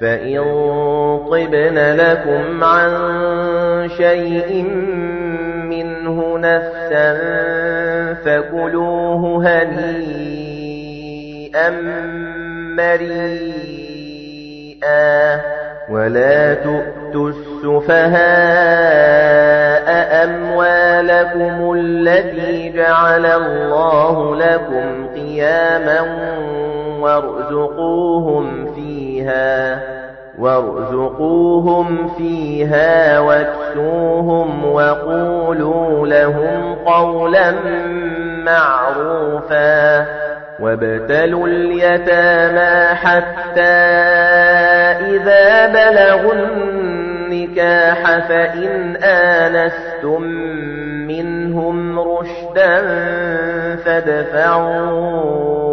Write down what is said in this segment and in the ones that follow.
فَإِن طِبْنَ لَكُمْ عَن شَيْءٍ مِّنْهُ نَفْسًا فَكُلُوهُ هَنِيئًا مَّرِيئًا وَلَا تُؤْتُوا السُّفَهَاءَ أَمْوَالَكُمُ الَّتِي جَعَلَ اللَّهُ لَكُمْ قِيَامًا وَارْزُقُوهُمْ فِيهَا وَارْزُقُوهُمْ فِيهَا وَاكْسُوهُمْ وَقُولُوا لَهُمْ قَوْلًا مَّعْرُوفًا وَابْتَلُوا الْيَتَامَى حَتَّىٰ إِذَا بَلَغُوا النِّكَاحَ فَإِنْ آنَسْتُم مِّنْهُمْ رُشْدًا فَادْفَعُوا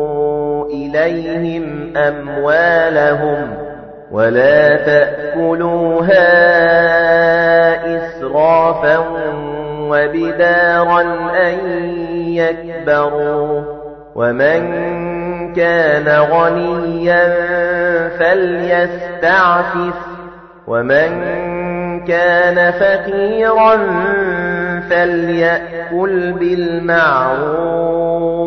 إِلَيْهِمْ أَمْوَالَهُمْ وَلَا تَأْكُلُوهَا إِسْرَافًا وَبِدَارًا أَن يَكْبَرُوا وَمَن كَانَ غَنِيًّا فَلْيَسْتَعْفِفْ وَمَن كَانَ فَقِيرًا فَلْيَأْكُلْ بِالْمَعْرُوفِ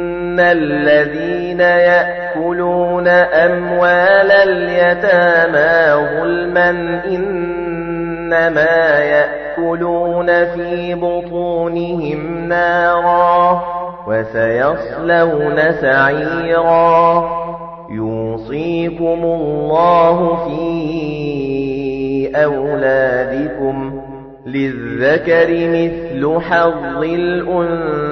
الَّذِينَ يَأْكُلُونَ أَمْوَالَ الْيَتَامَى ظُلْمًا إِنَّمَا يَأْكُلُونَ فِي بُطُونِهِمْ نَارًا وَسَيَصْلَوْنَ سَعِيرًا. يُوصِيكُمُ اللَّهُ فِي أَوْلَادِكُمْ لِلذَّكَرِ مِثْلُ حَظِّ الْأُنثَيَيْنِ.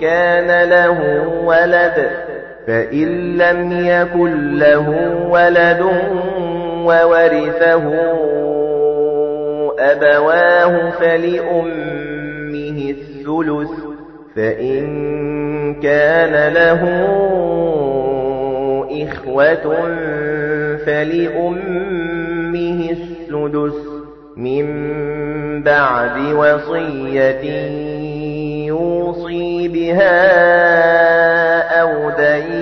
كَانَ لَهُ وَلَدٌ فَإِن لَّمْ يَكُن لَّهُ وَلَدٌ وَوَرِثَهُ أَبَوَاهُ فَلِأُمِّهِ الثُّلُثُ فَإِن كَانَ لَهُ إِخْوَةٌ فَلِأُمِّهِ السُّدُسُ مِن بَعْدِ وَصِيَّةٍ. يُوصِي بِهَا أَوْ دَيْنٍ.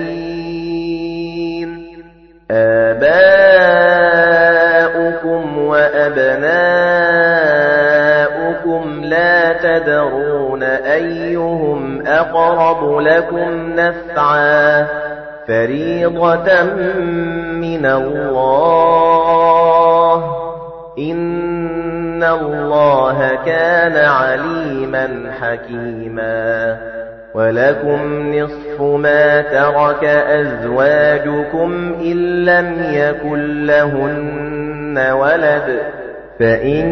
آبَاؤُكُمْ وَأَبْنَاؤُكُمْ لَا تَدْرُونَ أَيُّهُمْ أَقْرَبُ لَكُمْ نَفْعًا. فَرِيضَةً مِنَ اللَّهِ. إِنَّ اللَّهَ كَانَ عَلِيمًا حَكِيمًا وَلَكُمْ نِصْفُ مَا تَرَكَ أَزْوَاجُكُمْ إِن لَّمْ يَكُن لَّهُنَّ وَلَدٌ فَإِن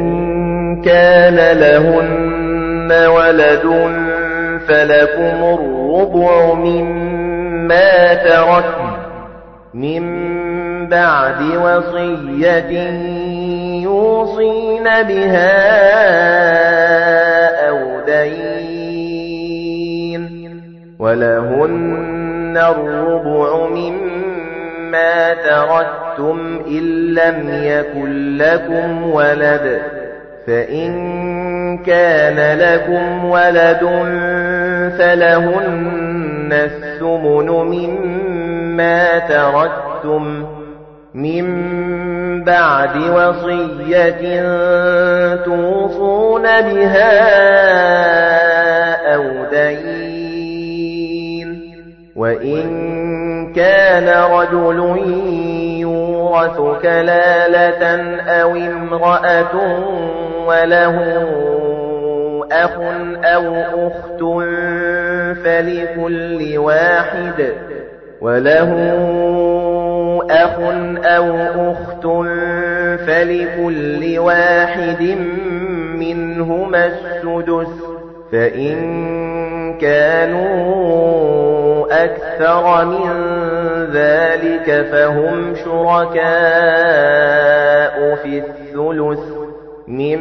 كَانَ لَهُنَّ وَلَدٌ فَلَكُمُ الرُّبُعُ مِمَّا تَرَكْنَ مِن بَعْدِ وَصِيَّةٍ يُوصِينَ بِهَا أَوْ دَيْنٍ وَلَهُنَّ الرُّبُعُ مِمَّا تَرَكْتُمْ إِن لَّمْ يَكُن لَّكُمْ وَلَدٌ فَإِن كَانَ لَكُمْ وَلَدٌ فَلَهُنَّ الثُّمُنُ مِمَّا تَرَكْتُمْ مِن بَعْدِ وَصِيَّةٍ تُوصُونَ بِهَا أَوْ دَيْنٍ وَإِن كَانَ رَجُلٌ يُورَثُ كَلَالَةً أَوْ امْرَأَةٌ وَلَهُ أَخٌ أَوْ أُخْتٌ فَلِكُلِّ وَاحِدٍ وَلَهُ أَخٌ أَوْ أُخْتٌ فَلِكُلِّ وَاحِدٍ مِنْهُمَا السُّدُسُ فَإِن كَانُوا أَكْثَرَ مِن ذَلِكَ فَهُمْ شُرَكَاءُ فِي الثُّلُثِ. مِن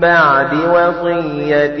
بَعْدِ وَصِيَّةٍ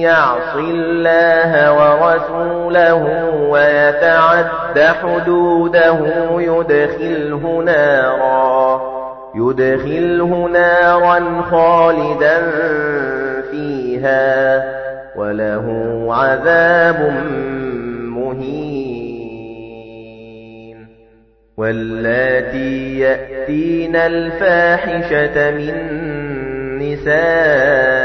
يَعْصِ اللَّهَ وَرَسُولَهُ وَيَتَعَدَّ حُدُودَهُ يُدْخِلْهُ نَارًا يُدْخِلْهُ نَارًا خَالِدًا فِيهَا وَلَهُ عَذَابٌ مُهِينٌ. وَاللَّاتِي يَأْتِينَ الْفَاحِشَةَ مِن نِّسَائِكُمْ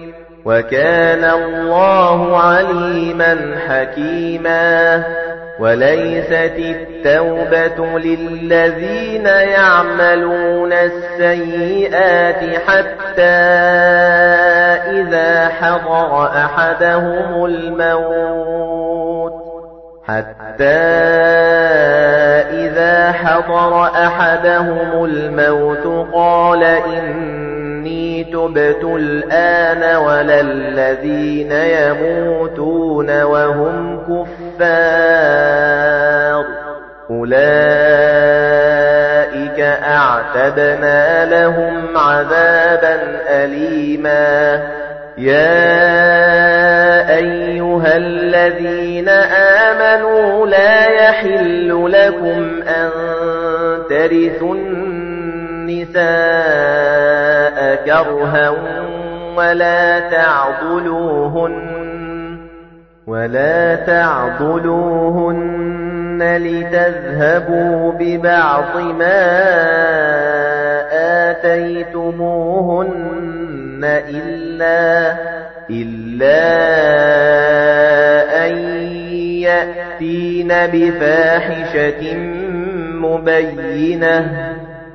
وَكَانَ اللَّهُ عَلِيمًا حَكِيمًا وَلَيْسَتِ التَّوْبَةُ لِلَّذِينَ يَعْمَلُونَ السَّيِّئَاتِ حَتَّى إِذَا حَضَرَ أَحَدَهُمُ الْمَوْتُ حَتَّى إِذَا حَضَرَ أَحَدَهُمُ الْمَوْتُ قَالَ إِنِّي تُبْتُ الْآنَ وَلَا الَّذِينَ يَمُوتُونَ وَهُمْ كُفَّارٌ. أُولَئِكَ أَعْتَدْنَا لَهُمْ عَذَابًا أَلِيمًا. يَا أَيُّهَا الَّذِينَ آمَنُوا لَا يَحِلُّ لَكُمْ أَن تَرِثُوا النِّسَاءَ كَرْهًا وَلَا تَعْضُلُوهُنَّ وَلَا تَعْضُلُوهُنَّ لِتَذْهَبُوا بِبَعْضِ مَا آتَيْتُمُوهُنَّ إِلَّا إِلَّا أَن يَأْتِينَ بِفَاحِشَةٍ مُبَيِّنَةٍ.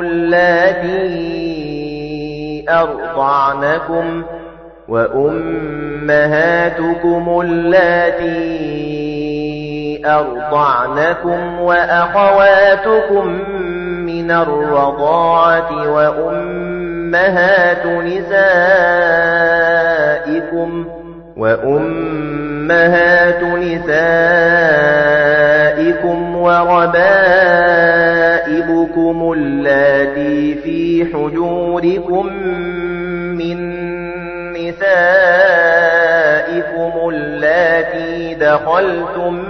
اللاتي أرضعنكم وأمهاتكم اللاتي أرضعنكم وأخواتكم من الرضاعة وأمهات نسائكم وأمهات نسائكم وربائبكم اللاتي في حجوركم من نسائكم اللاتي دخلتم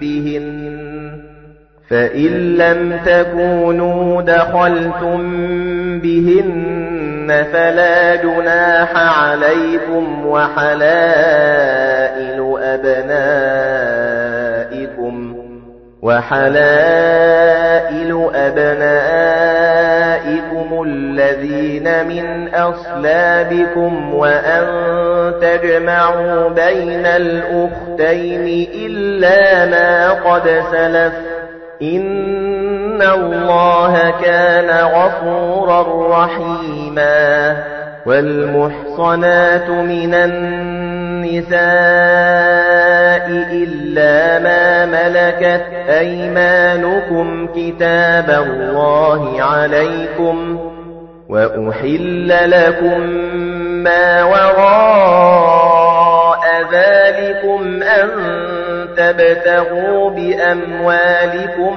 بهن فإن لم تكونوا دخلتم بهن فلا جناح عليكم وحلائل أبنائكم وحلائل أبنائكم الذين من أصلابكم وأن تجمعوا بين الأختين إلا ما قد سلف الله كان غفورا رحيما والمحصنات من النساء إلا ما ملكت أيمانكم كتاب الله عليكم وأحل لكم ما وراء ذلكم أن تبتغوا بأموالكم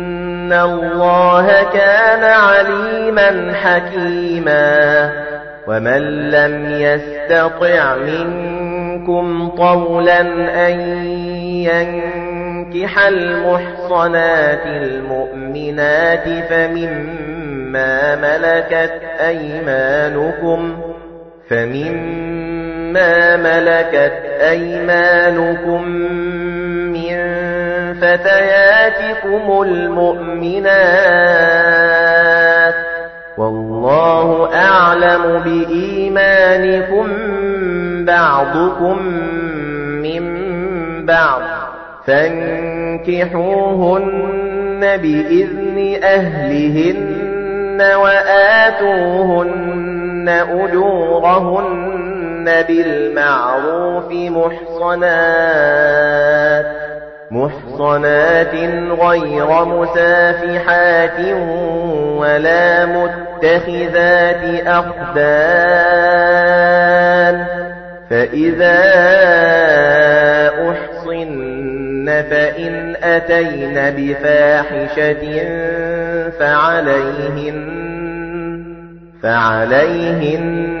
الله كان عليما حكيما ومن لم يستطع منكم طولا أن ينكح المحصنات المؤمنات فمما ملكت أيمانكم فمما ملكت أيمانكم فتياتكم المؤمنات. والله أعلم بإيمانكم بعضكم من بعض. فانكحوهن بإذن أهلهن وآتوهن أجورهن بالمعروف محصنات. محصنات غير مسافحات ولا متخذات أخدان فإذا أحصن فإن أتين بفاحشة فعليهن فعليهن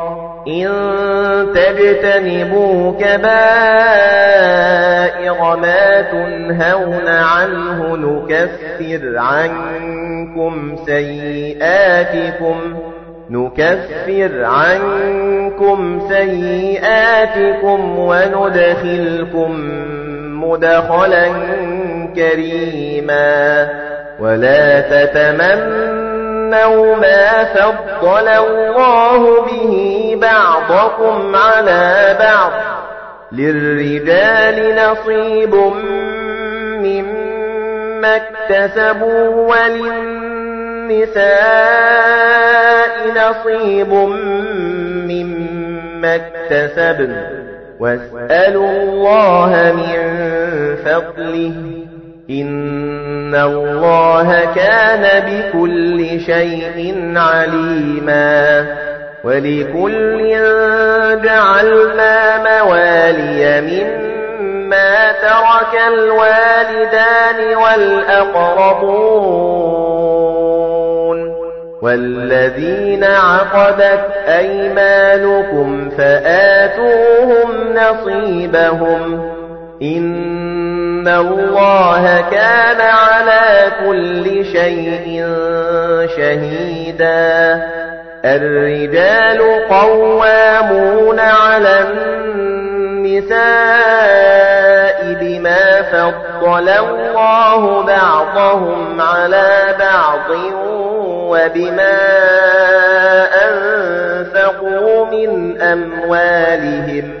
إن تجتنبوا كبائر ما تنهون عنه نكفر عنكم سيئاتكم نكفر عنكم سيئاتكم وندخلكم مدخلا كريما. ولا تتمنوا ما فضل الله به بعضكم على بعض للرجال نصيب مما اكتسبوا وللنساء نصيب مما اكتسبن واسألوا الله من فضله إن الله كان بكل شيء عليما ولكل جعلنا موالي مما ترك الوالدان والأقربون والذين عقدت أيمانكم فآتوهم نصيبهم إن الله كان على كل شيء شهيدا الرجال قوامون على النساء بما فضل الله بعضهم على بعض وبما أنفقوا من أموالهم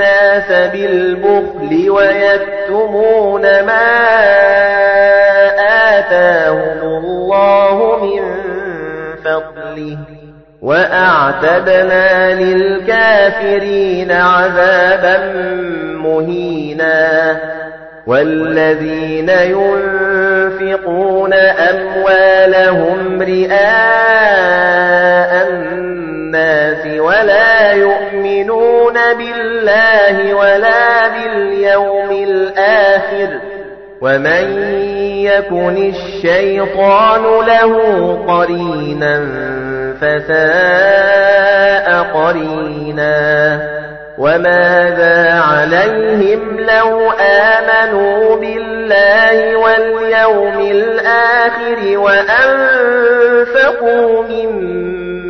النَّاسَ بِالْبُخْلِ وَيَكْتُمُونَ مَا آتَاهُمُ اللَّهُ مِنْ فَضْلِهِ وَأَعْتَدْنَا لِلْكَافِرِينَ عَذَابًا مُهِينًا وَالَّذِينَ يُنْفِقُونَ أَمْوَالَهُمْ رِئَاءَ النَّاسِ وَلَا يُؤْمِنُونَ بِاللَّهِ وَلَا بِالْيَوْمِ الْآخِرِ وَمَن يَكُنِ الشَّيْطَانُ لَهُ قَرِينًا فَسَاءَ قَرِينًا وَمَاذَا عَلَيْهِمْ لَوْ آمَنُوا بِاللَّهِ وَالْيَوْمِ الْآخِرِ وَأَنفَقُوا مِمَّا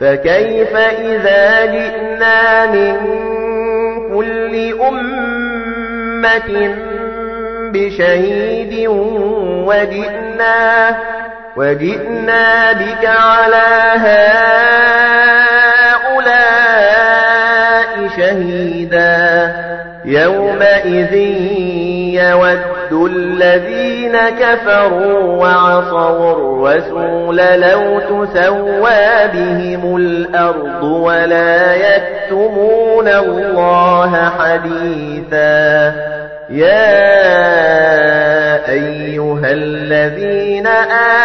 فَكَيْفَ إِذَا جِئْنَا مِن كُلِّ أُمَّةٍ بِشَهِيدٍ وَجِئْنَا وَجِئْنَا بِكَ عَلَى هَؤُلَاءِ شَهِيدًا. يَوْمَئِذٍ يَوَدُّ الَّذِينَ كَفَرُوا وَعَصَوْا الرَّسُولَ لَوْ تُسَوَّىٰ بِهِمُ الْأَرْضُ وَلَا يَكْتُمُونَ اللَّهَ حَدِيثًا يَا أَيُّهَا الَّذِينَ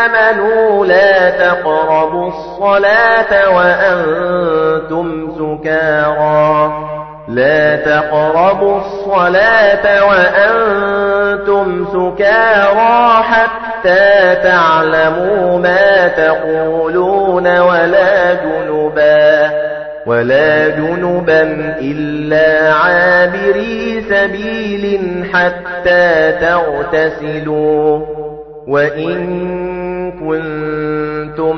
آمَنُوا لَا تَقْرَبُوا الصَّلَاةَ وَأَنتُمْ سُكَارَىٰ لا تقربوا الصلاة وأنتم سكارى حتى تعلموا ما تقولون ولا جنبا ولا جنبا إلا عابري سبيل حتى تغتسلوا وإن كنتم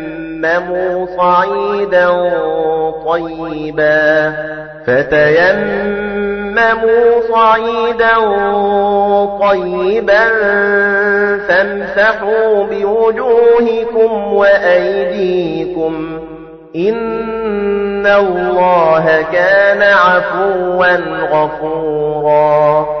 صعيدا طيبا فتيمموا صعيدا طيبا فامسحوا بوجوهكم وأيديكم إِنَّ اللَّهَ كَانَ عَفُوًّا غَفُورًا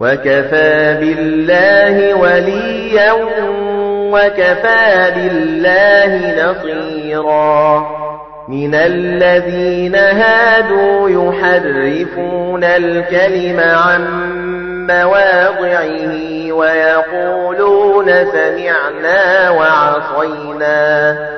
وَكَفَى بِاللَّهِ وَلِيًّا وَكَفَى بِاللَّهِ نَصِيرًا مِنَ الَّذِينَ هَادُوا يُحَرِّفُونَ الْكَلِمَ عَن مَّوَاضِعِهِ وَيَقُولُونَ سَمِعْنَا وَعَصَيْنَا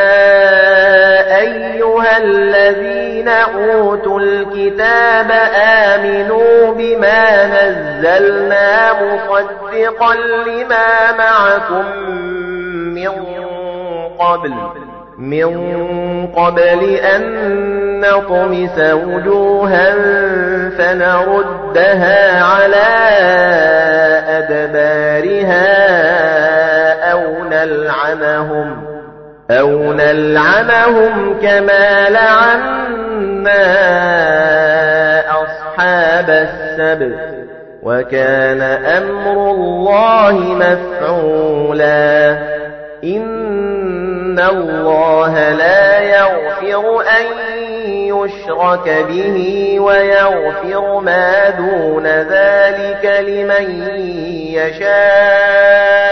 أَيُّهَا الَّذِينَ أُوتُوا الْكِتَابَ آمِنُوا بِمَا نَزَّلْنَا مُصَدِّقًا لِّمَا مَعَكُم مِّن قبل من قبل أن نطمس وجوها فنردها على أدبارها أو نلعنهم. أو نلعنهم كما لعنا أصحاب السبت وكان أمر الله مفعولا إن اللَّهَ لَا يَغْفِرُ أَن يُشْرَكَ بِهِ وَيَغْفِرُ مَا دُونَ ذَلِكَ لِمَن يَشَاءُ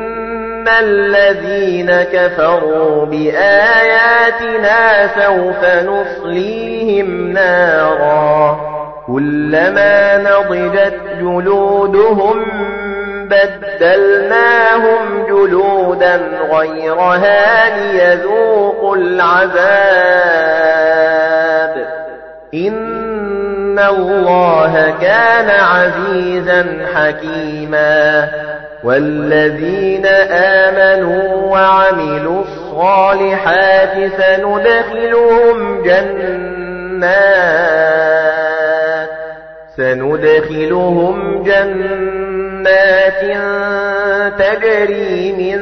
الَّذِينَ كَفَرُوا بِآيَاتِنَا سَوْفَ نُصْلِيهِمْ نَارًا كُلَّمَا نَضِجَتْ جُلُودُهُمْ بَدَّلْنَاهُمْ جُلُودًا غَيْرَهَا لِيَذُوقُوا الْعَذَابَ إِنَّ اللَّهَ كَانَ عَزِيزًا حَكِيمًا وَالَّذِينَ آمَنُوا وَعَمِلُوا الصَّالِحَاتِ سَنُدْخِلُهُمْ جَنَّاتٍ سَنُدْخِلُهُمْ جَنَّاتٍ تَجْرِي مِن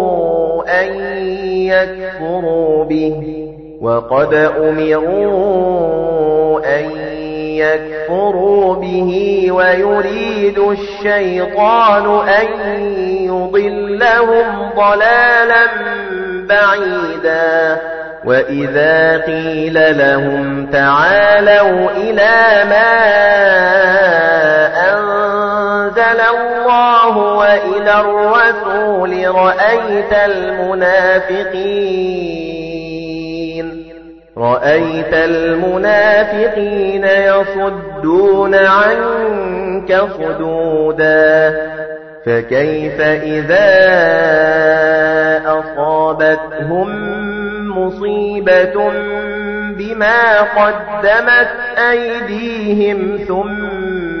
أَن يَكْفُرُوا بِهِ وَقَدْ أُمِرُوا أَن يَكْفُرُوا بِهِ وَيُرِيدُ الشَّيْطَانُ أَن يُضِلَّهُمْ ضَلَالًا بَعِيدًا وَإِذَا قِيلَ لَهُمْ تَعَالَوْا إِلَى مَا أَنزَلَ اللَّهُ وَإِلَى الرَّسُولِ رَأَيْتَ الْمُنَافِقِينَ. رَأَيْتَ الْمُنَافِقِينَ يَصُدُّونَ عَنكَ صُدُودًا. فَكَيْفَ إِذَا أَصَابَتْهُم مُصِيبَةٌ بِمَا قَدَّمَتْ أَيْدِيهِمْ ثُمَّ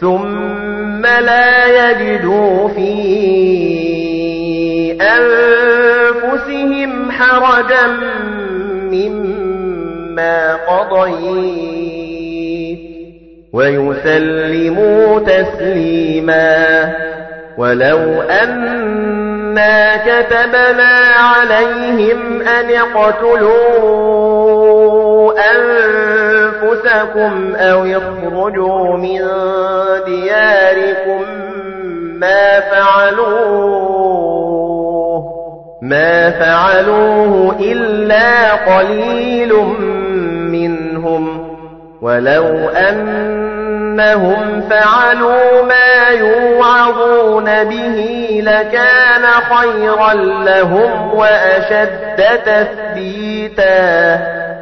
ثُمَّ لَا يَجِدُوا فِي أَنفُسِهِمْ حَرَجًا مِّمَّا قَضَيْتَ وَيُسَلِّمُوا تَسْلِيمًا وَلَوْ أَنَّا كَتَبْنَا عَلَيْهِمْ أَنِ اقْتُلُوا أَنفُسَكُمْ أَوْ اخْرُجُوا مِن دِيَارِكُمْ مَا فَعَلُوهُ مَا فَعَلُوهُ إِلَّا قَلِيلٌ مِّنْهُمْ. وَلَوْ أَنَّهُمْ فَعَلُوا مَا يُوعَظُونَ بِهِ لَكَانَ خَيْرًا لَّهُمْ وَأَشَدَّ تَثْبِيتًا.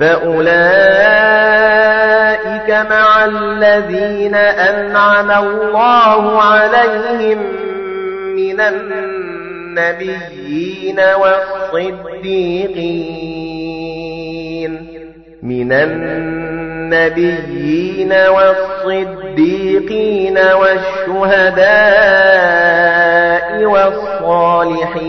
فأولئك مع الذين أنعم الله عليهم من النبيين والصديقين من النبيين والصديقين والشهداء والصالحين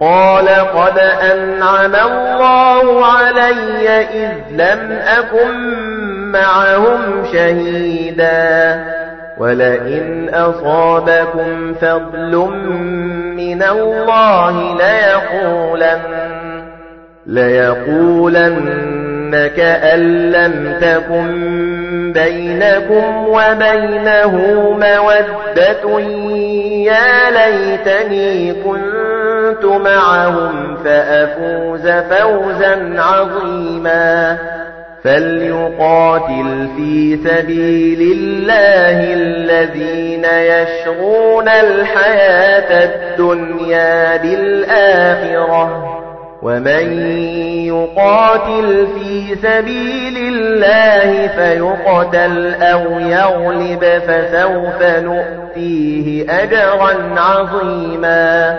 قال قد أنعم الله علي إذ لم أكن معهم شهيدا. ولئن أصابكم فضل من الله ليقولن ليقولن كأن لم تكن بينكم وبينه مودة. يا ليتني كنت معهم فأفوز فوزا عظيما. فليقاتل في سبيل الله الذين يشغون الحياة الدنيا بالآخرة. ومن يقاتل في سبيل الله فيقتل أو يغلب فسوف نؤتيه أجرا عظيما.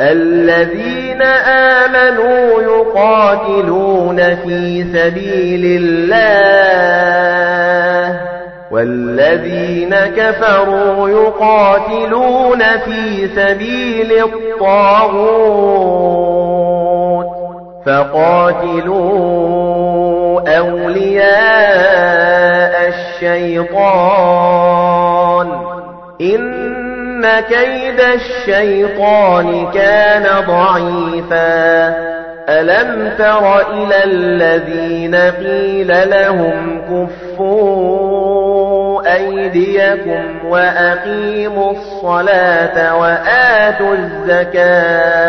الذين آمنوا يقاتلون في سبيل الله والذين كفروا يقاتلون في سبيل الطاغوت فقاتلوا أولياء الشيطان. إن كيد الشيطان كان ضعيفا ألم تر إلى الذين قيل لهم كفوا أيديكم وأقيموا الصلاة وآتوا الزكاة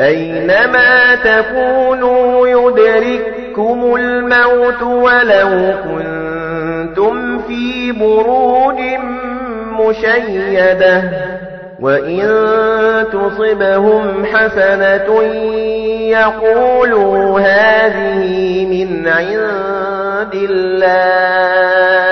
أينما تكونوا يدرككم الموت ولو كنتم في بروج مشيدة وإن تصبهم حسنة يقولوا هذه من عند الله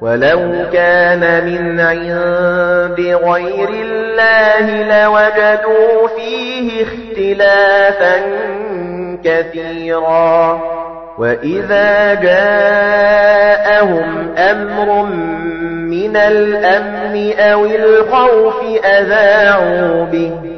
ولو كان من عند غير الله لوجدوا فيه اختلافا كثيرا. وإذا جاءهم أمر من الأمن أو الخوف أذاعوا به.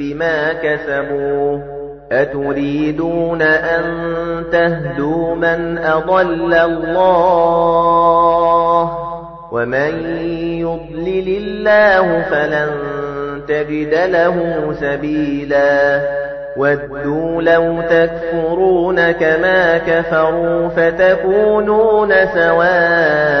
بما كسبوا أتريدون أن تهدوا من أضل الله ومن يضلل الله فلن تجد له سبيلا ودوا لو تكفرون كما كفروا فتكونون سواء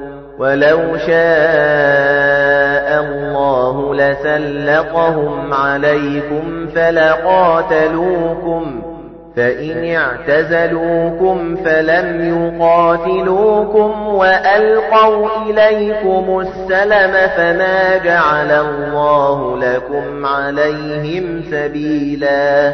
ولو شاء الله لسلقهم عليكم فلقاتلوكم فإن اعتزلوكم فلم يقاتلوكم وألقوا إليكم السلم فما جعل الله لكم عليهم سبيلا.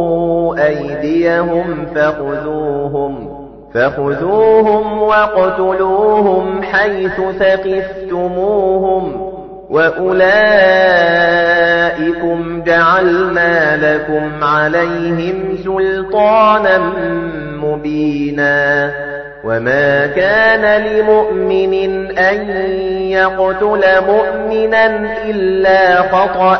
أيديهم فخذوهم فخذوهم وَاقْتُلُوهُمْ حيث ثقفتموهم وأولئكم جعلنا لكم عليهم سلطانا مبينا. وما كان لمؤمن أن يقتل مؤمنا إلا خطأ.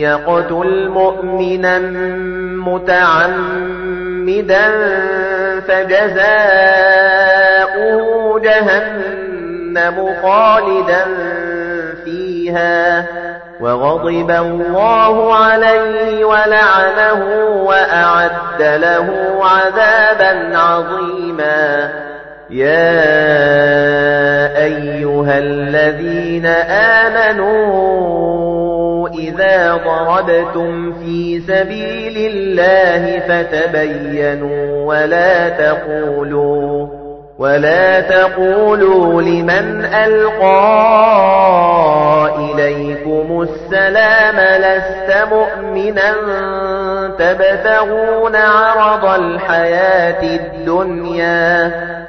يقتل مؤمنا متعمدا فجزاؤه جهنم خالدا فيها وغضب الله عليه ولعنه وأعد له عذابا عظيما. يا أيها الذين آمنوا إِذَا ضَرَبْتُمْ فِي سَبِيلِ اللَّهِ فَتَبَيَّنُوا وَلَا تَقُولُوا وَلَا تَقُولُوا لِمَنْ أَلْقَى إِلَيْكُمُ السَّلَامَ لَسْتَ مُؤْمِنًا تَبْتَغُونَ عَرَضَ الْحَيَاةِ الدُّنْيَا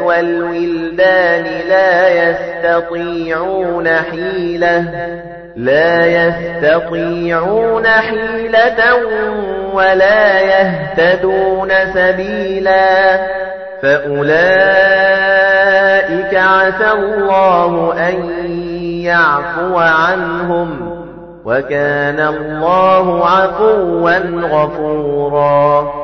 وَالْوِلْدَانِ لَا يَسْتَطِيعُونَ حِيلَةً لَا يَسْتَطِيعُونَ حِيلَةً وَلَا يَهْتَدُونَ سَبِيلًا. فَأُولَئِكَ عَسَى اللَّهُ أَن يَعْفُوَ عَنْهُمْ وَكَانَ اللَّهُ عَفُوًّا غَفُورًا.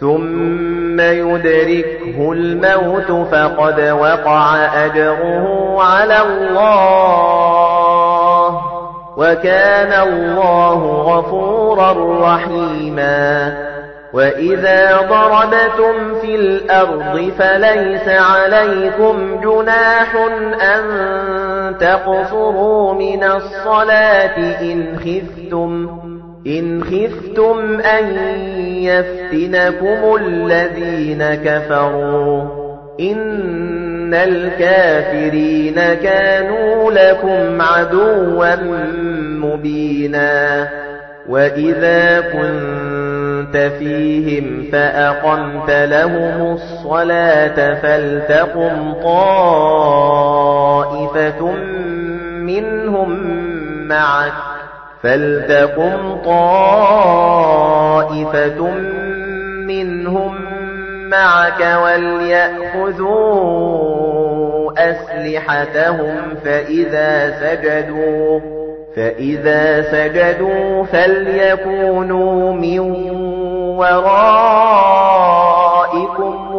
ثُمَّ يُدْرِكْهُ الْمَوْتُ فَقَدْ وَقَعَ أَجْرُهُ عَلَى اللَّهِ وَكَانَ اللَّهُ غَفُورًا رَّحِيمًا. وَإِذَا ضَرَبْتُمْ فِي الْأَرْضِ فَلَيْسَ عَلَيْكُمْ جُنَاحٌ أَن تَقْصُرُوا مِنَ الصَّلَاةِ إِنْ خِفْتُمْ إِنْ خِفْتُمْ أَنْ يَفْتِنَكُمُ الَّذِينَ كَفَرُوا إِنَّ الْكَافِرِينَ كَانُوا لَكُمْ عَدُوًّا مُبِينًا وَإِذَا كُنْتَ فِيهِمْ فَأَقَمْتَ لَهُمُ الصَّلَاةَ فَلْتَقُمْ طَائِفَةٌ مِنْهُمْ مَعَكَ فَلْتَقُمْ طَائِفَةٌ مِنْهُمْ مَعَكَ وَلْيَأْخُذُوا أَسْلِحَتَهُمْ فَإِذَا سَجَدُوا فَإِذَا سَجَدُوا فَلْيَكُونُوا مِنْ وَرَائِكُمْ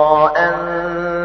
أَن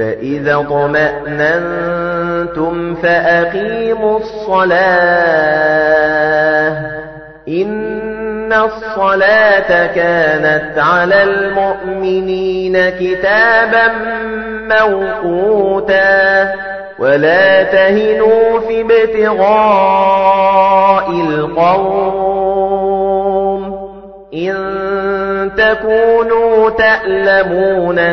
فَإِذَا اطْمَأْنَنتُمْ فَأَقِيمُوا الصَّلَاةَ. إِنَّ الصَّلَاةَ كَانَتْ عَلَى الْمُؤْمِنِينَ كِتَابًا مَّوْقُوتًا. وَلَا تَهِنُوا فِي ابْتِغَاءِ الْقَوْمِ. إِن تَكُونُوا تَأْلَمُونَ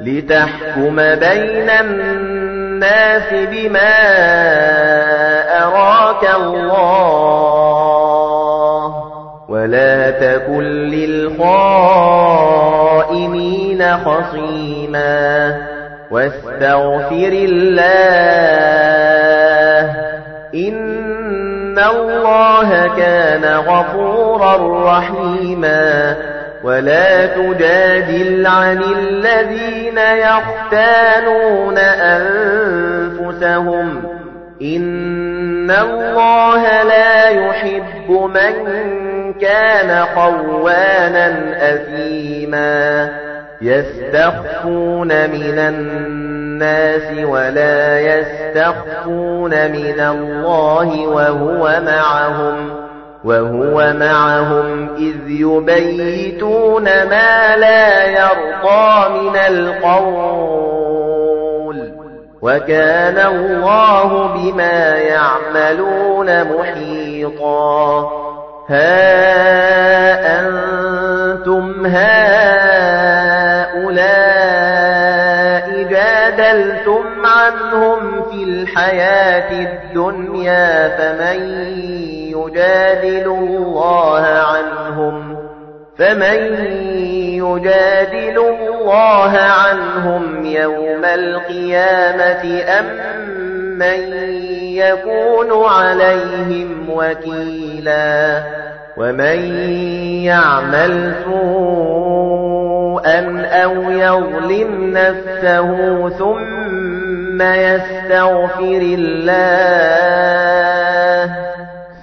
لِتَحْكُمَ بَيْنَ النَّاسِ بِمَا أَرَاكَ اللَّهُ وَلَا تَكُن لِّلْخَائِنِينَ خَصِيمًا وَاسْتَغْفِرِ اللَّهَ إِنَّ اللَّهَ كَانَ غَفُورًا رَّحِيمًا وَلَا تُجَادِلْ عَنِ الَّذِينَ يَخْتَانُونَ أَنفُسَهُمْ. إِنَّ اللَّهَ لَا يُحِبُّ مَن كَانَ خَوَّانًا أَثِيمًا. يَسْتَخْفُونَ مِنَ النَّاسِ وَلَا يَسْتَخْفُونَ مِنَ اللَّهِ وَهُوَ مَعَهُمْ. وَهُوَ مَعَهُمْ إِذْ يُبَيِّتُونَ مَا لَا يَرْضَى مِنَ الْقَوْلِ. وَكَانَ اللَّهُ بِمَا يَعْمَلُونَ مُحِيطًا. هَا أَنْتُمْ هَؤُلَاءِ جادلتم عنهم في الحياة الدنيا فمن يجادل الله عنهم فمن يجادل الله عنهم يوم القيامة أم من يكون عليهم وكيلا ومن يعمل سوءا أَوْ يَظْلِمْ نَفْسَهُ ثُمَّ يَسْتَغْفِرِ اللَّهَ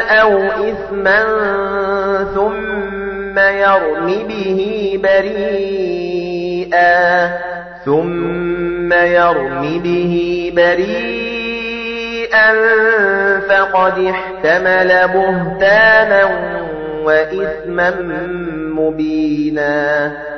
أَوْ إِثْمًا ثُمَّ يَرْمِ بِهِ بَرِيئًا ثُمَّ يَرْمِ بِهِ بَرِيئًا فَقَدِ احْتَمَلَ بُهْتَانًا وَإِثْمًا مُبِينًا.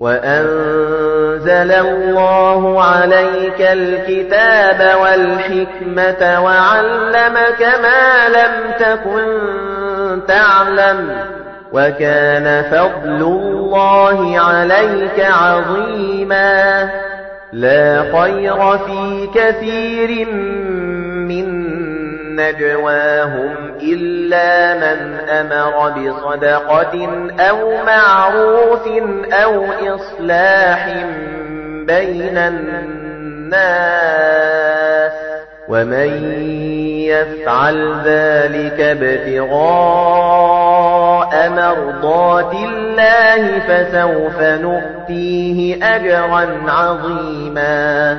وأنزل الله عليك الكتاب والحكمة وعلمك ما لم تكن تعلم وكان فضل الله عليك عظيما لا خير في كثير نجواهم إلا من أمر بصدقة أو معروف أو إصلاح بين الناس ومن يفعل ذلك ابتغاء مرضات الله فسوف نؤتيه أجرا عظيما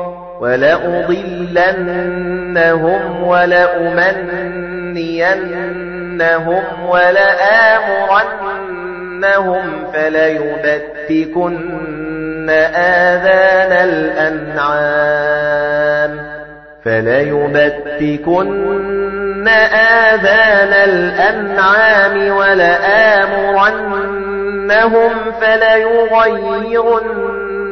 ولأضلنهم ولأمنينهم ولآمرنهم فليبتكن آذان الأنعام فليبتكن آذان الأنعام ولآمرنهم فليغيرن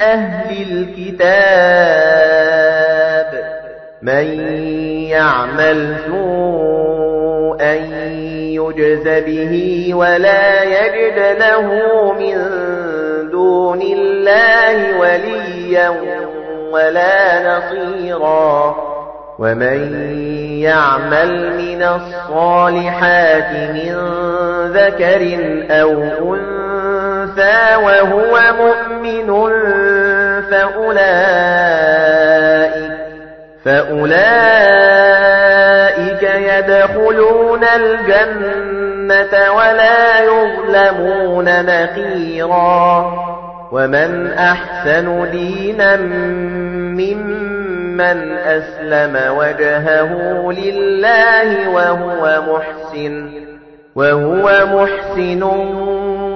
أهل الكتاب. من يعمل سوءا يجز به ولا يجد له من دون الله وليا ولا نصيرا. ومن يعمل من الصالحات من ذكر أو أنثى وهو مؤمن فأولئك فأولئك يدخلون الجنة ولا يظلمون نقيرا. ومن أحسن دينا ممن أسلم وجهه لله وهو محسن وهو محسن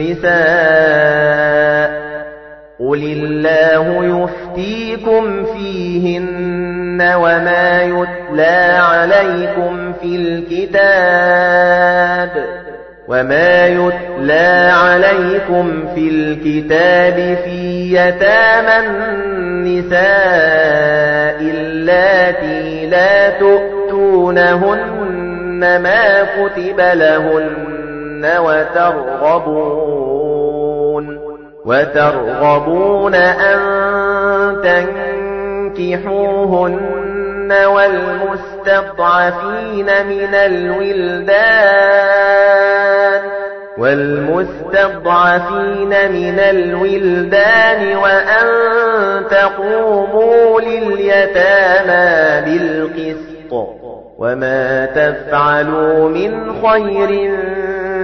النِّسَاءِ قُلِ اللَّهُ يُفْتِيكُمْ فِيهِنَّ وَمَا يُتْلَى عَلَيْكُمْ فِي الْكِتَابِ وَمَا يُتْلَى عَلَيْكُمْ فِي الْكِتَابِ فِي يَتَامَى النِّسَاءِ اللَّاتِي لَا تُؤْتُونَهُنَّ مَا كُتِبَ لَهُنَّ وَتَرْغَبُونَ وَتَرْغَبُونَ أَن تَنكِحُوهُنَّ وَالْمُسْتَضْعَفِينَ مِنَ الْوِلْدَانِ وَالْمُسْتَضْعَفِينَ مِنَ الْوِلْدَانِ وَأَن تَقُومُوا لِلْيَتَامَى بِالْقِسْطِ وَمَا تَفْعَلُوا مِنْ خَيْرٍ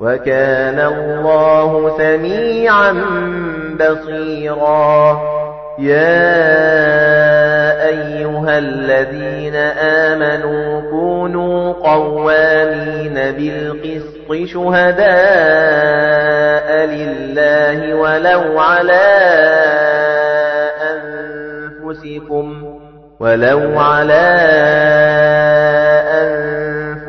وَكَانَ اللَّهُ سَمِيعًا بَصِيرًا. يَا أَيُّهَا الَّذِينَ آمَنُوا كُونُوا قَوَّامِينَ بِالْقِسْطِ شُهَدَاءَ لِلَّهِ وَلَوْ عَلَى أَنفُسِكُمْ وَلَوْ عَلَى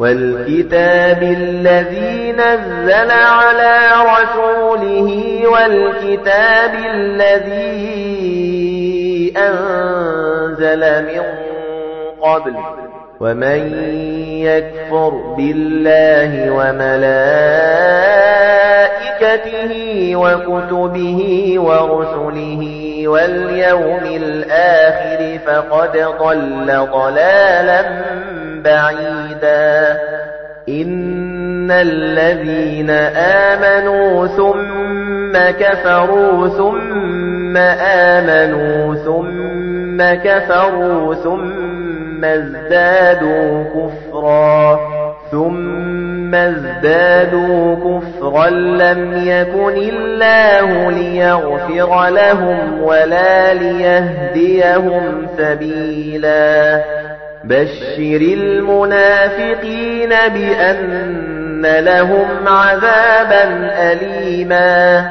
والكتاب الذي نزل على رسوله والكتاب الذي أنزل من قبل ومن يكفر بالله وملائكته وكتبه ورسله واليوم الآخر فقد ضل ضلالا بعيدا. إن الذين آمنوا ثم كفروا ثم آمنوا ثم كفروا ثم ازدادوا كفرا. ثم ازدادوا كفرا لم يكن الله ليغفر لهم ولا ليهديهم سبيلا بشر المنافقين بأن لهم عذابا أليما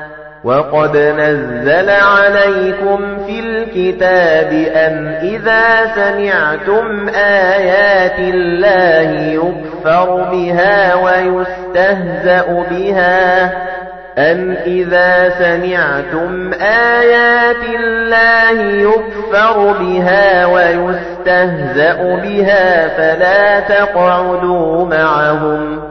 وقد نزل عليكم في الكتاب أن إذا سمعتم آيات الله يكفر بها ويستهزأ بها أَنْ إِذَا سَمِعْتُمْ آيَاتِ اللَّهِ يُكْفَرُ بِهَا وَيُسْتَهْزَأُ بِهَا فَلَا تَقْعُدُوا مَعَهُمْ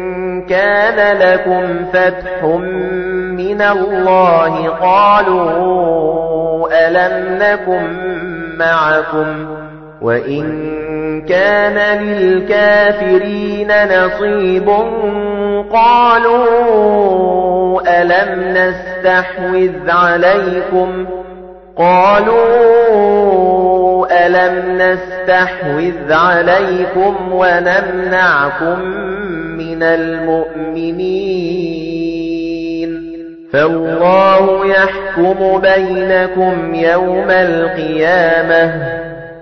كَانَ لَكُمْ فَتْحٌ مِّنَ اللَّهِ قَالُوا أَلَمْ نَكُن مَّعَكُمْ وَإِن كَانَ لِلْكَافِرِينَ نَصِيبٌ قَالُوا أَلَمْ نَسْتَحْوِذْ عَلَيْكُمْ قَالُوا أَلَمْ نَسْتَحْوِذْ عَلَيْكُمْ وَنَمْنَعْكُمْ مِنَ الْمُؤْمِنِينَ فَاللَّهُ يَحْكُمُ بَيْنَكُمْ يَوْمَ الْقِيَامَةِ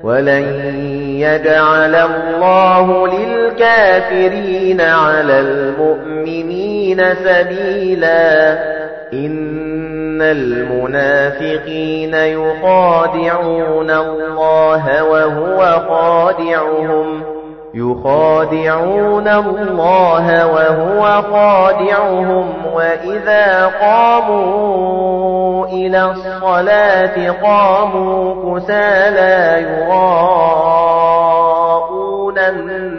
وَلَن يَجْعَلَ اللَّهُ لِلْكَافِرِينَ عَلَى الْمُؤْمِنِينَ سَبِيلًا إِنَّ الْمُنَافِقِينَ يُخَادِعُونَ اللَّهَ وَهُوَ خَادِعُهُمْ يُخَادِعُونَ اللَّهَ وَهُوَ خَادِعُهُمْ وَإِذَا قَامُوا إِلَى الصَّلَاةِ قَامُوا كُسَالَى يُرَاءُونَ النَّاسَ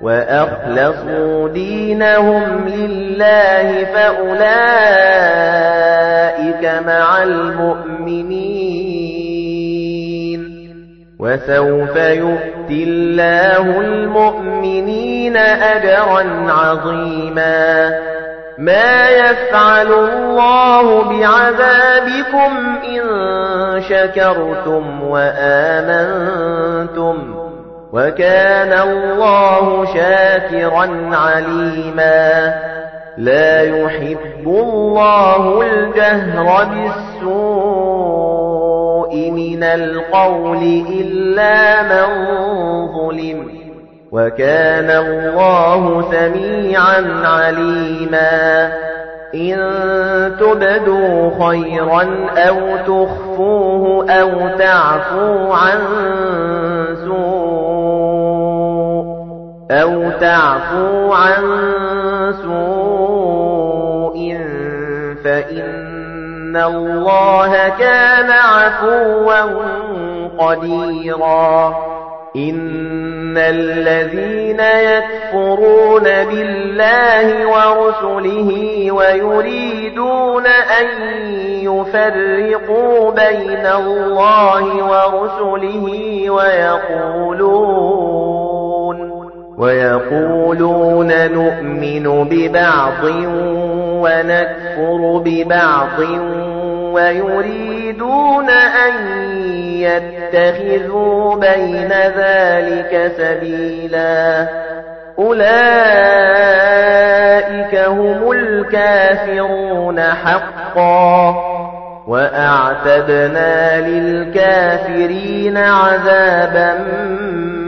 وَأَخْلَصُوا دِينَهُمْ لِلَّهِ فَأُولَئِكَ مَعَ الْمُؤْمِنِينَ. وَسَوْفَ يُؤْتِي اللَّهُ الْمُؤْمِنِينَ أَجْرًا عَظِيمًا. مَا يَفْعَلُ اللَّهُ بِعَذَابِكُمْ إِن شَكَرْتُمْ وَآمَنتُمْ. وَكَانَ اللَّهُ شَاكِرًا عَلِيمًا. لَا يُحِبُّ اللَّهُ الْجَهْرَ بِالسُّوءِ مِنَ الْقَوْلِ إِلَّا مَن ظُلِمَ. وَكَانَ اللَّهُ سَمِيعًا عَلِيمًا. إِن تُبْدُوا خَيْرًا أَوْ تُخْفُوهُ أَوْ تَعْفُوا عَن أَوْ تَعْفُوا عَن سُوءٍ فَإِنَّ اللَّهَ كَانَ عَفُوًّا قَدِيرًا إِنَّ الَّذِينَ يَكْفُرُونَ بِاللَّهِ وَرُسُلِهِ وَيُرِيدُونَ أَن يُفَرِّقُوا بَيْنَ اللَّهِ وَرُسُلِهِ وَيَقُولُونَ وَيَقُولُونَ نُؤْمِنُ بِبَعْضٍ وَنَكْفُرُ بِبَعْضٍ وَيُرِيدُونَ أَن يَتَّخِذُوا بَيْنَ ذَلِكَ سَبِيلًا. أُولَئِكَ هُمُ الْكَافِرُونَ حَقًّا. وَأَعْتَدْنَا لِلْكَافِرِينَ عَذَابًا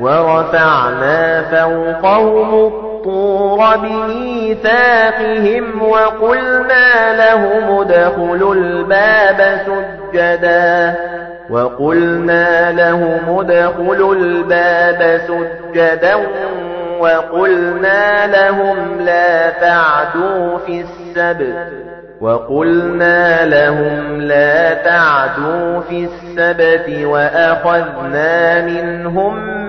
وَرَفَعْنَا فَوْقَهُمُ الطُّورَ بِمِيثَاقِهِمْ وَقُلْنَا لَهُمُ ادْخُلُوا الْبَابَ سُجَّدًا. وَقُلْنَا لَهُمُ ادْخُلُوا الْبَابَ سُجَّدًا وَقُلْنَا لَهُمْ لَا تَعْدُوا فِي السَّبْتِ. وَقُلْنَا لَهُمْ لَا تَعْدُوا فِي السَّبْتِ وَأَخَذْنَا مِنْهُمْ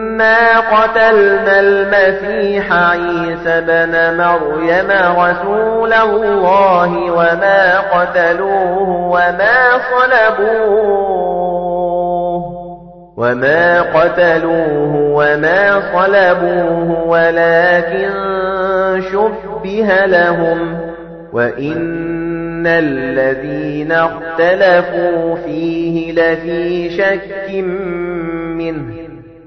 إنا قتلنا المسيح عيسى بن مريم رسول الله وما قتلوه وما صلبوه وما قتلوه وما صلبوه ولكن شبه لهم وإن الذين اختلفوا فيه لفي شك منه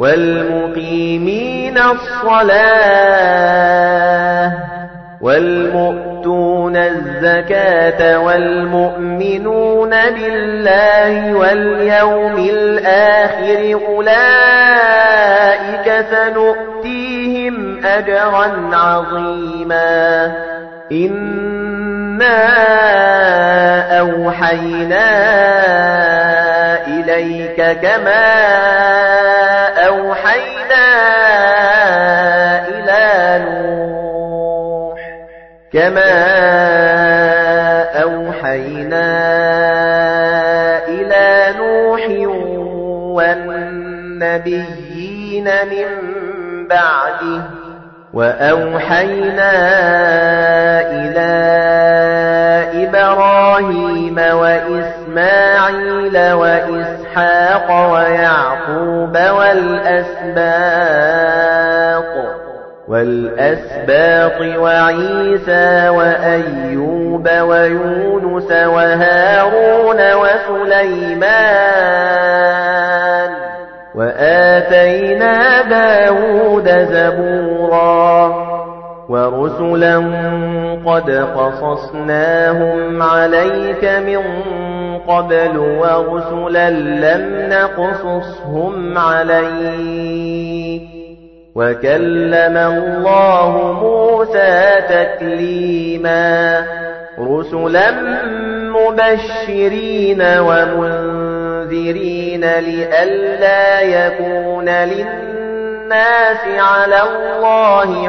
وَالْمُقِيمِينَ الصَّلَاةَ وَالْمُؤْتُونَ الزَّكَاةَ وَالْمُؤْمِنُونَ بِاللَّهِ وَالْيَوْمِ الْآخِرِ أُولَئِكَ سَنُؤْتِيهِمْ أَجْرًا عَظِيمًا. إِنَّا أَوْحَيْنَا إِلَيْكَ كَمَا أَوْحَيْنَا إِلَى نُوحٍ كَمَا أَوْحَيْنَا إِلَى نُوحٍ وَالنَّبِيِّينَ مِن بَعْدِهِ وَأَوْحَيْنَا إِلَى إِبْرَاهِيمَ وَإِسْمَاعِيلَ وَإِسْحَاقَ وَيَعْقُوبَ وَالْأَسْبَاطِ وَالْأَسْبَاطِ وَعِيسَى وَأَيُّوبَ وَيُونُسَ وَهَارُونَ وَسُلَيْمَانَ وَآتَيْنَا دَاوُودَ زَبُورًا وَرُسُلًا قَدْ قَصَصْنَاهُمْ عَلَيْكَ مِنْ قَبْلُ وَرُسُلًا لَمْ نَقْصُصْهُمْ عَلَيْكَ وَكَلَّمَ اللَّهُ مُوسَى تَكْلِيمًا رُسُلًا مُبَشِّرِينَ وَمُنذِرِينَ لِئَلَّا يَكُونَ لِلنَّاسِ عَلَى اللَّهِ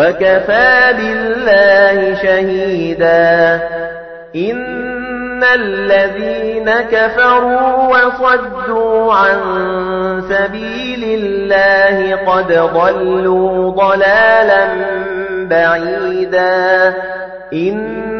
وَكَفَى بِاللَّهِ شَهِيدًا. إِنَّ الَّذِينَ كَفَرُوا وَصَدُّوا عَن سَبِيلِ اللَّهِ قَدْ ضَلُّوا ضَلَالًا بَعِيدًا. إِنَّ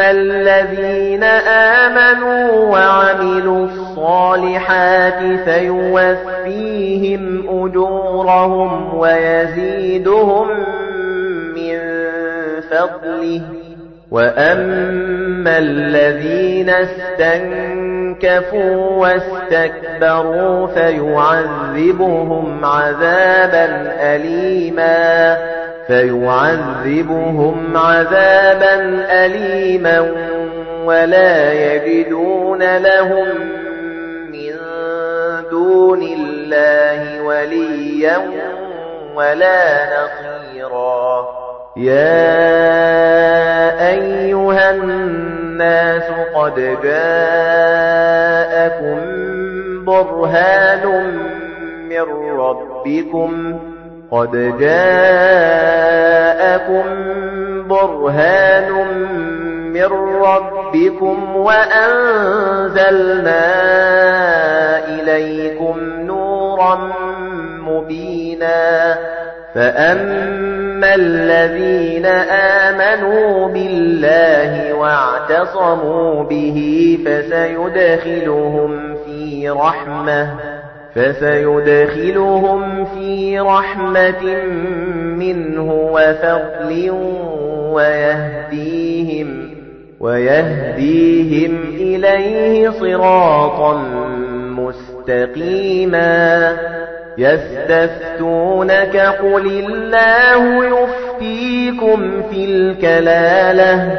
الذين آمنوا وعملوا الصالحات فيوفيهم أجورهم ويزيدهم من فضله وَأَمَّا الَّذِينَ اسْتَنكَفُوا وَاسْتَكْبَرُوا فَيُعَذِّبُهُمْ عَذَابًا أَلِيمًا فَيُعَذِّبُهُمْ عَذَابًا أَلِيمًا وَلَا يَجِدُونَ لَهُم مِّن دُونِ اللَّهِ وَلِيًّا وَلَا نَصِيرًا. يَا أَيُّهَا النَّاسُ قَدْ جَاءَكُم بُرْهَانٌ مِّن رَّبِّكُمْ قَدْ جَاءَكُم بُرْهَانٌ مِّن رَّبِّكُمْ وَأَنزَلْنَا إِلَيْكُمْ نُورًا مُّبِينًا فَأَمَّا الَّذِينَ آمَنُوا بِاللَّهِ وَاعْتَصَمُوا بِهِ فَسَيُدْخِلُهُمْ فِي رَحْمَةٍ فَسَيُدْخِلُهُمْ فِي رَحْمَةٍ مِّنْهُ وَفَضْلٍ وَيَهْدِيهِمْ وَيَهْدِيهِمْ إِلَيْهِ صِرَاطًا مُسْتَقِيمًا. يَسْتَفْتُونَكَ قُلِ اللَّهُ يُفْتِيكُمْ فِي الْكَلَالَةِ